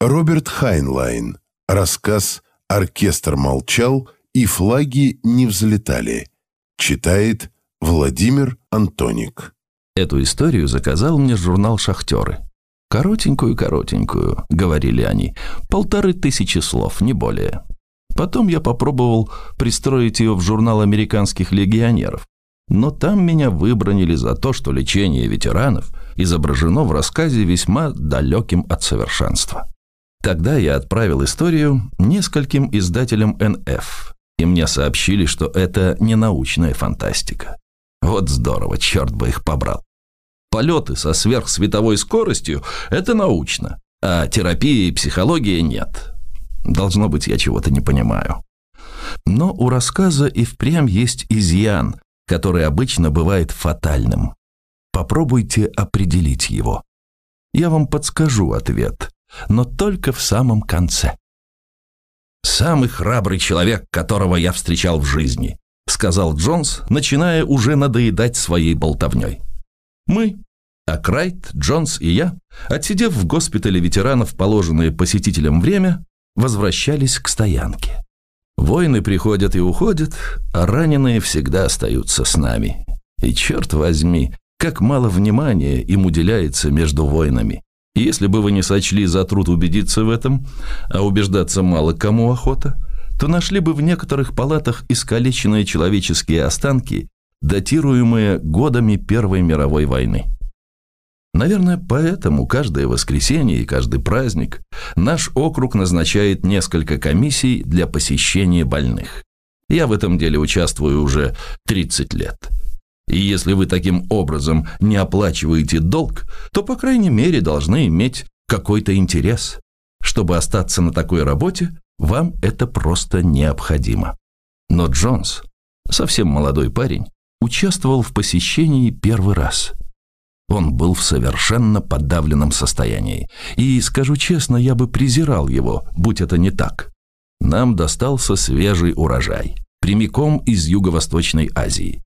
Роберт Хайнлайн. Рассказ «Оркестр молчал и флаги не взлетали». Читает Владимир Антоник. Эту историю заказал мне журнал «Шахтеры». Коротенькую-коротенькую, говорили они, полторы тысячи слов, не более. Потом я попробовал пристроить ее в журнал американских легионеров. Но там меня выбранили за то, что лечение ветеранов изображено в рассказе весьма далеким от совершенства. Тогда я отправил историю нескольким издателям НФ, и мне сообщили, что это не научная фантастика. Вот здорово, черт бы их побрал. Полеты со сверхсветовой скоростью – это научно, а терапия и психология – нет. Должно быть, я чего-то не понимаю. Но у рассказа и впрямь есть изъян, который обычно бывает фатальным. Попробуйте определить его. Я вам подскажу ответ, но только в самом конце. «Самый храбрый человек, которого я встречал в жизни», сказал Джонс, начиная уже надоедать своей болтовней. Мы, Акрайт, Джонс и я, отсидев в госпитале ветеранов положенное посетителям время, возвращались к стоянке. Воины приходят и уходят, а раненые всегда остаются с нами. И черт возьми, как мало внимания им уделяется между войнами. Если бы вы не сочли за труд убедиться в этом, а убеждаться мало кому охота, то нашли бы в некоторых палатах искалеченные человеческие останки, датируемые годами Первой мировой войны. Наверное, поэтому каждое воскресенье и каждый праздник наш округ назначает несколько комиссий для посещения больных. Я в этом деле участвую уже 30 лет. И если вы таким образом не оплачиваете долг, то, по крайней мере, должны иметь какой-то интерес. Чтобы остаться на такой работе, вам это просто необходимо. Но Джонс, совсем молодой парень, участвовал в посещении первый раз. Он был в совершенно подавленном состоянии. И, скажу честно, я бы презирал его, будь это не так. Нам достался свежий урожай, прямиком из Юго-Восточной Азии.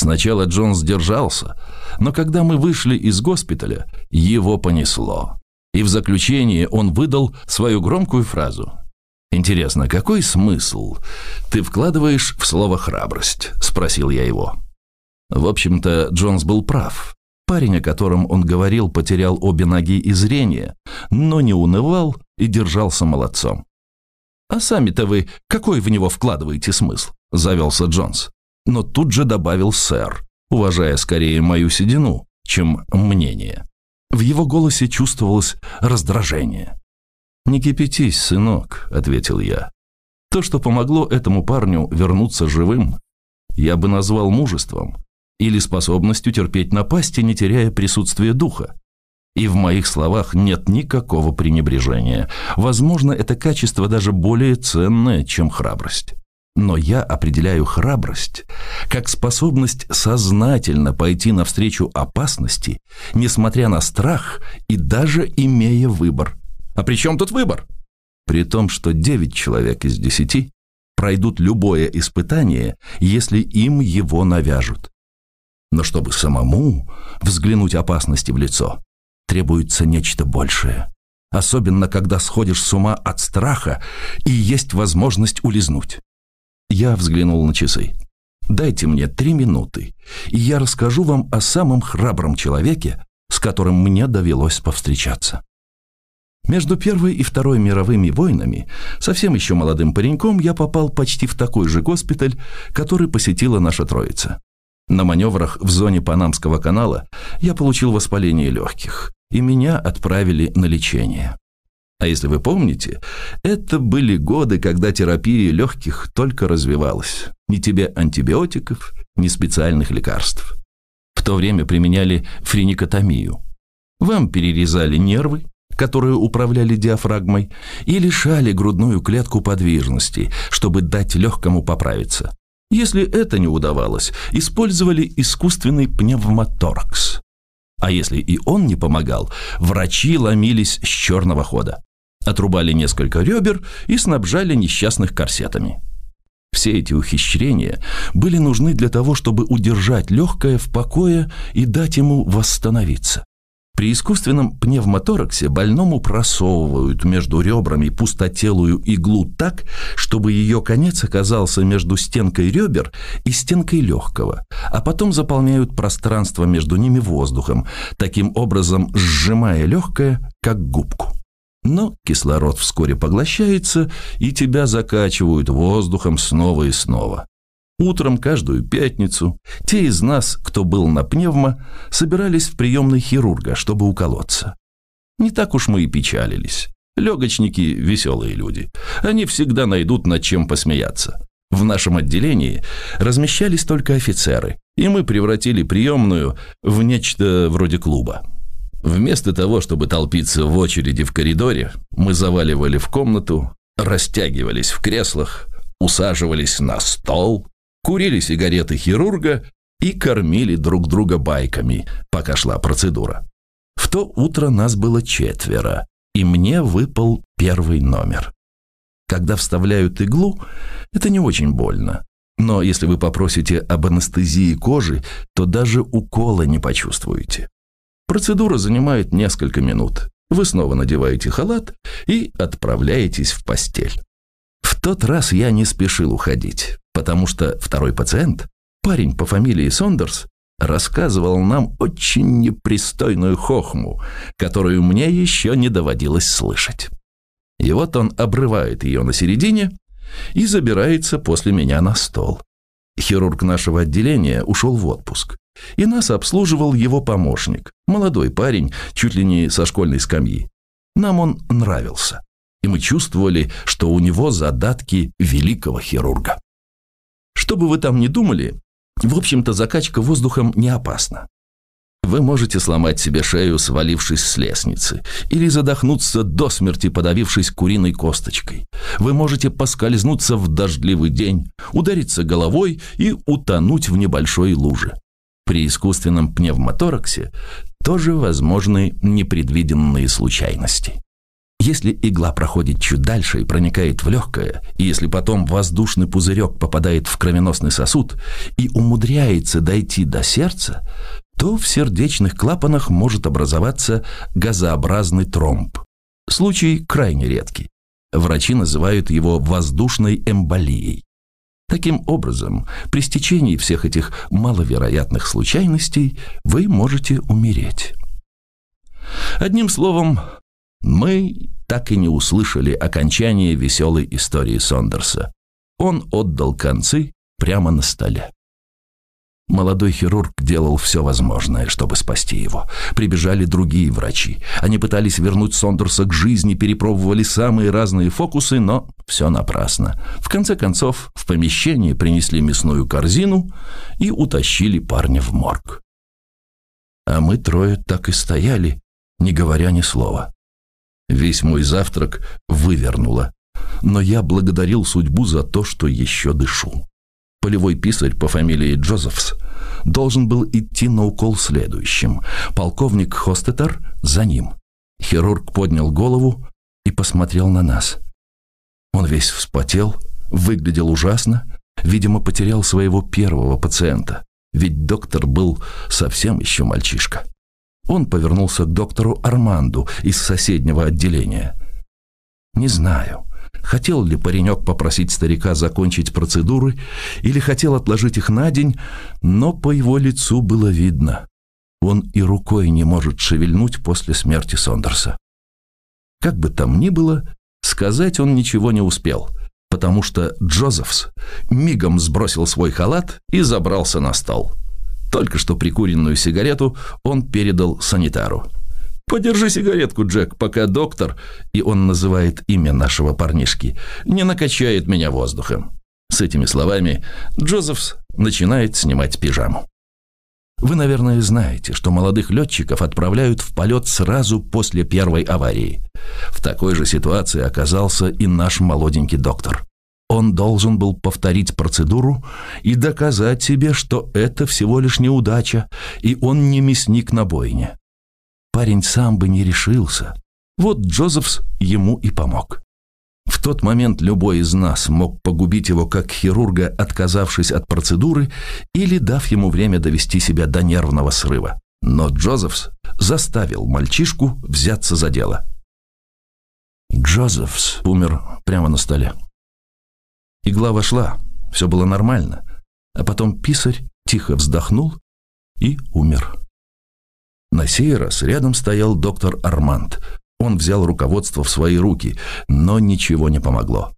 Сначала Джонс держался, но когда мы вышли из госпиталя, его понесло. И в заключение он выдал свою громкую фразу. «Интересно, какой смысл ты вкладываешь в слово «храбрость»?» – спросил я его. В общем-то, Джонс был прав. Парень, о котором он говорил, потерял обе ноги и зрение, но не унывал и держался молодцом. «А сами-то вы какой в него вкладываете смысл?» – завелся Джонс но тут же добавил «сэр», уважая скорее мою седину, чем мнение. В его голосе чувствовалось раздражение. «Не кипятись, сынок», — ответил я. «То, что помогло этому парню вернуться живым, я бы назвал мужеством или способностью терпеть напасти, не теряя присутствия духа. И в моих словах нет никакого пренебрежения. Возможно, это качество даже более ценное, чем храбрость. Но я определяю храбрость как способность сознательно пойти навстречу опасности, несмотря на страх и даже имея выбор. А при чем тут выбор? При том, что 9 человек из 10 пройдут любое испытание, если им его навяжут. Но чтобы самому взглянуть опасности в лицо, требуется нечто большее. Особенно, когда сходишь с ума от страха и есть возможность улизнуть. Я взглянул на часы. «Дайте мне три минуты, и я расскажу вам о самом храбром человеке, с которым мне довелось повстречаться». Между Первой и Второй мировыми войнами, совсем еще молодым пареньком, я попал почти в такой же госпиталь, который посетила наша троица. На маневрах в зоне Панамского канала я получил воспаление легких, и меня отправили на лечение. А если вы помните, это были годы, когда терапия легких только развивалась. Ни тебе антибиотиков, ни специальных лекарств. В то время применяли френикотомию. Вам перерезали нервы, которые управляли диафрагмой, и лишали грудную клетку подвижности, чтобы дать легкому поправиться. Если это не удавалось, использовали искусственный пневмоторакс. А если и он не помогал, врачи ломились с черного хода. Отрубали несколько ребер и снабжали несчастных корсетами. Все эти ухищрения были нужны для того, чтобы удержать легкое в покое и дать ему восстановиться. При искусственном пневмотораксе больному просовывают между ребрами пустотелую иглу так, чтобы ее конец оказался между стенкой ребер и стенкой легкого, а потом заполняют пространство между ними воздухом, таким образом сжимая легкое, как губку. Но кислород вскоре поглощается, и тебя закачивают воздухом снова и снова. Утром каждую пятницу те из нас, кто был на пневмо, собирались в приемной хирурга, чтобы уколоться. Не так уж мы и печалились. Легочники – веселые люди. Они всегда найдут над чем посмеяться. В нашем отделении размещались только офицеры, и мы превратили приемную в нечто вроде клуба. Вместо того, чтобы толпиться в очереди в коридоре, мы заваливали в комнату, растягивались в креслах, усаживались на стол, курили сигареты хирурга и кормили друг друга байками, пока шла процедура. В то утро нас было четверо, и мне выпал первый номер. Когда вставляют иглу, это не очень больно. Но если вы попросите об анестезии кожи, то даже укола не почувствуете. Процедура занимает несколько минут. Вы снова надеваете халат и отправляетесь в постель. В тот раз я не спешил уходить потому что второй пациент, парень по фамилии Сондерс, рассказывал нам очень непристойную хохму, которую мне еще не доводилось слышать. И вот он обрывает ее на середине и забирается после меня на стол. Хирург нашего отделения ушел в отпуск, и нас обслуживал его помощник, молодой парень, чуть ли не со школьной скамьи. Нам он нравился, и мы чувствовали, что у него задатки великого хирурга. Что бы вы там ни думали, в общем-то закачка воздухом не опасна. Вы можете сломать себе шею, свалившись с лестницы, или задохнуться до смерти, подавившись куриной косточкой. Вы можете поскользнуться в дождливый день, удариться головой и утонуть в небольшой луже. При искусственном пневмотораксе тоже возможны непредвиденные случайности. Если игла проходит чуть дальше и проникает в легкое, и если потом воздушный пузырек попадает в кровеносный сосуд и умудряется дойти до сердца, то в сердечных клапанах может образоваться газообразный тромб. Случай крайне редкий. Врачи называют его воздушной эмболией. Таким образом, при стечении всех этих маловероятных случайностей вы можете умереть. Одним словом, мы так и не услышали окончания веселой истории Сондерса. Он отдал концы прямо на столе. Молодой хирург делал все возможное, чтобы спасти его. Прибежали другие врачи. Они пытались вернуть Сондерса к жизни, перепробовали самые разные фокусы, но все напрасно. В конце концов, в помещение принесли мясную корзину и утащили парня в морг. А мы трое так и стояли, не говоря ни слова. Весь мой завтрак вывернуло. Но я благодарил судьбу за то, что еще дышу. Полевой писарь по фамилии Джозефс должен был идти на укол следующим. Полковник Хостетер за ним. Хирург поднял голову и посмотрел на нас. Он весь вспотел, выглядел ужасно, видимо, потерял своего первого пациента, ведь доктор был совсем еще мальчишка. Он повернулся к доктору Арманду из соседнего отделения. «Не знаю, хотел ли паренек попросить старика закончить процедуры или хотел отложить их на день, но по его лицу было видно. Он и рукой не может шевельнуть после смерти Сондерса. Как бы там ни было, сказать он ничего не успел, потому что Джозефс мигом сбросил свой халат и забрался на стол. Только что прикуренную сигарету он передал санитару. «Подержи сигаретку, Джек, пока доктор, и он называет имя нашего парнишки, не накачает меня воздухом». С этими словами Джозефс начинает снимать пижаму. Вы, наверное, знаете, что молодых летчиков отправляют в полет сразу после первой аварии. В такой же ситуации оказался и наш молоденький доктор. Он должен был повторить процедуру и доказать себе, что это всего лишь неудача, и он не мясник на бойне. Парень сам бы не решился. Вот Джозефс ему и помог. В тот момент любой из нас мог погубить его как хирурга, отказавшись от процедуры или дав ему время довести себя до нервного срыва. Но Джозефс заставил мальчишку взяться за дело. Джозефс умер прямо на столе. Игла вошла, все было нормально, а потом писарь тихо вздохнул и умер. На сей раз рядом стоял доктор Арманд. Он взял руководство в свои руки, но ничего не помогло.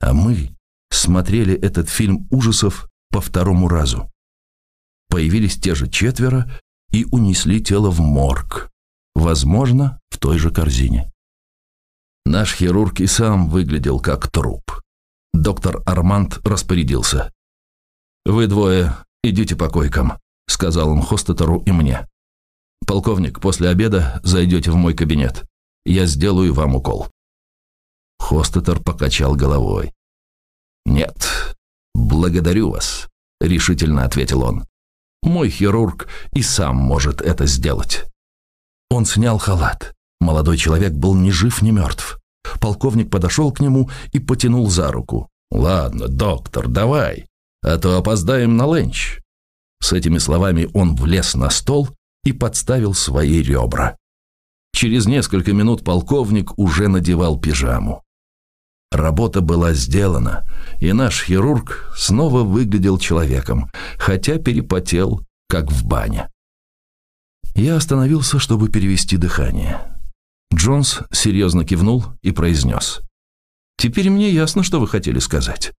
А мы смотрели этот фильм ужасов по второму разу. Появились те же четверо и унесли тело в морг. Возможно, в той же корзине. Наш хирург и сам выглядел как труп. Доктор Арманд распорядился. «Вы двое идите по койкам», — сказал он Хостетеру и мне. «Полковник, после обеда зайдете в мой кабинет. Я сделаю вам укол». Хостетер покачал головой. «Нет, благодарю вас», — решительно ответил он. «Мой хирург и сам может это сделать». Он снял халат. Молодой человек был ни жив, ни мертв. Полковник подошел к нему и потянул за руку. «Ладно, доктор, давай, а то опоздаем на ленч». С этими словами он влез на стол и подставил свои ребра. Через несколько минут полковник уже надевал пижаму. Работа была сделана, и наш хирург снова выглядел человеком, хотя перепотел, как в бане. Я остановился, чтобы перевести дыхание. Джонс серьезно кивнул и произнес. «Теперь мне ясно, что вы хотели сказать».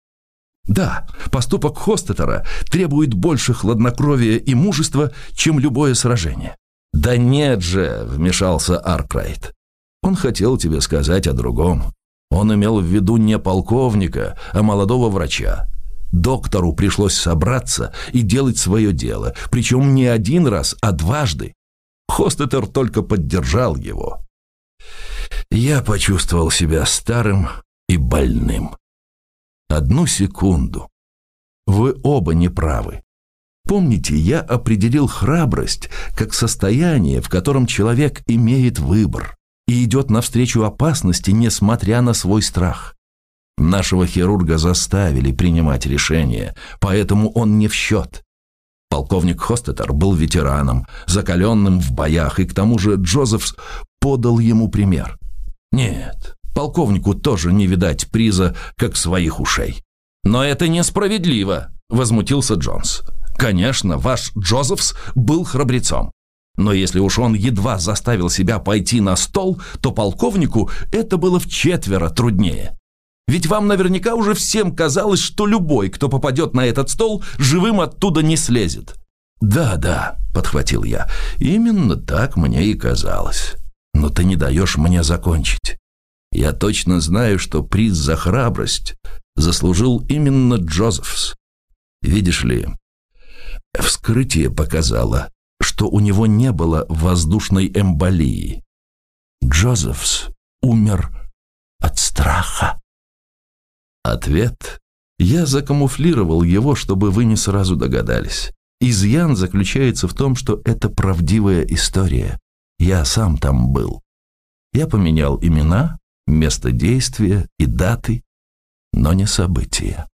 Да, поступок Хостетера требует больше хладнокровия и мужества, чем любое сражение. «Да нет же!» – вмешался Аркрайт. «Он хотел тебе сказать о другом. Он имел в виду не полковника, а молодого врача. Доктору пришлось собраться и делать свое дело, причем не один раз, а дважды. Хостетер только поддержал его. Я почувствовал себя старым и больным. Одну секунду. Вы оба неправы. Помните, я определил храбрость как состояние, в котором человек имеет выбор и идет навстречу опасности, несмотря на свой страх. Нашего хирурга заставили принимать решение, поэтому он не в счет. Полковник Хостетер был ветераном, закаленным в боях, и к тому же Джозефс подал ему пример. Нет, полковнику тоже не видать приза, как своих ушей. «Но это несправедливо», – возмутился Джонс. Конечно, ваш Джозефс был храбрецом. Но если уж он едва заставил себя пойти на стол, то полковнику это было в четверо труднее. Ведь вам наверняка уже всем казалось, что любой, кто попадет на этот стол, живым оттуда не слезет. «Да, да», — подхватил я, — «именно так мне и казалось. Но ты не даешь мне закончить. Я точно знаю, что приз за храбрость заслужил именно Джозефс. Видишь ли, Вскрытие показало, что у него не было воздушной эмболии. Джозефс умер от страха. Ответ я закамуфлировал его, чтобы вы не сразу догадались. Изъян заключается в том, что это правдивая история. Я сам там был. Я поменял имена, место действия и даты, но не события.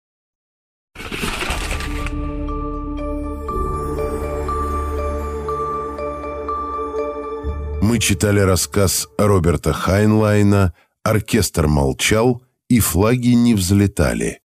Мы читали рассказ Роберта Хайнлайна «Оркестр молчал и флаги не взлетали».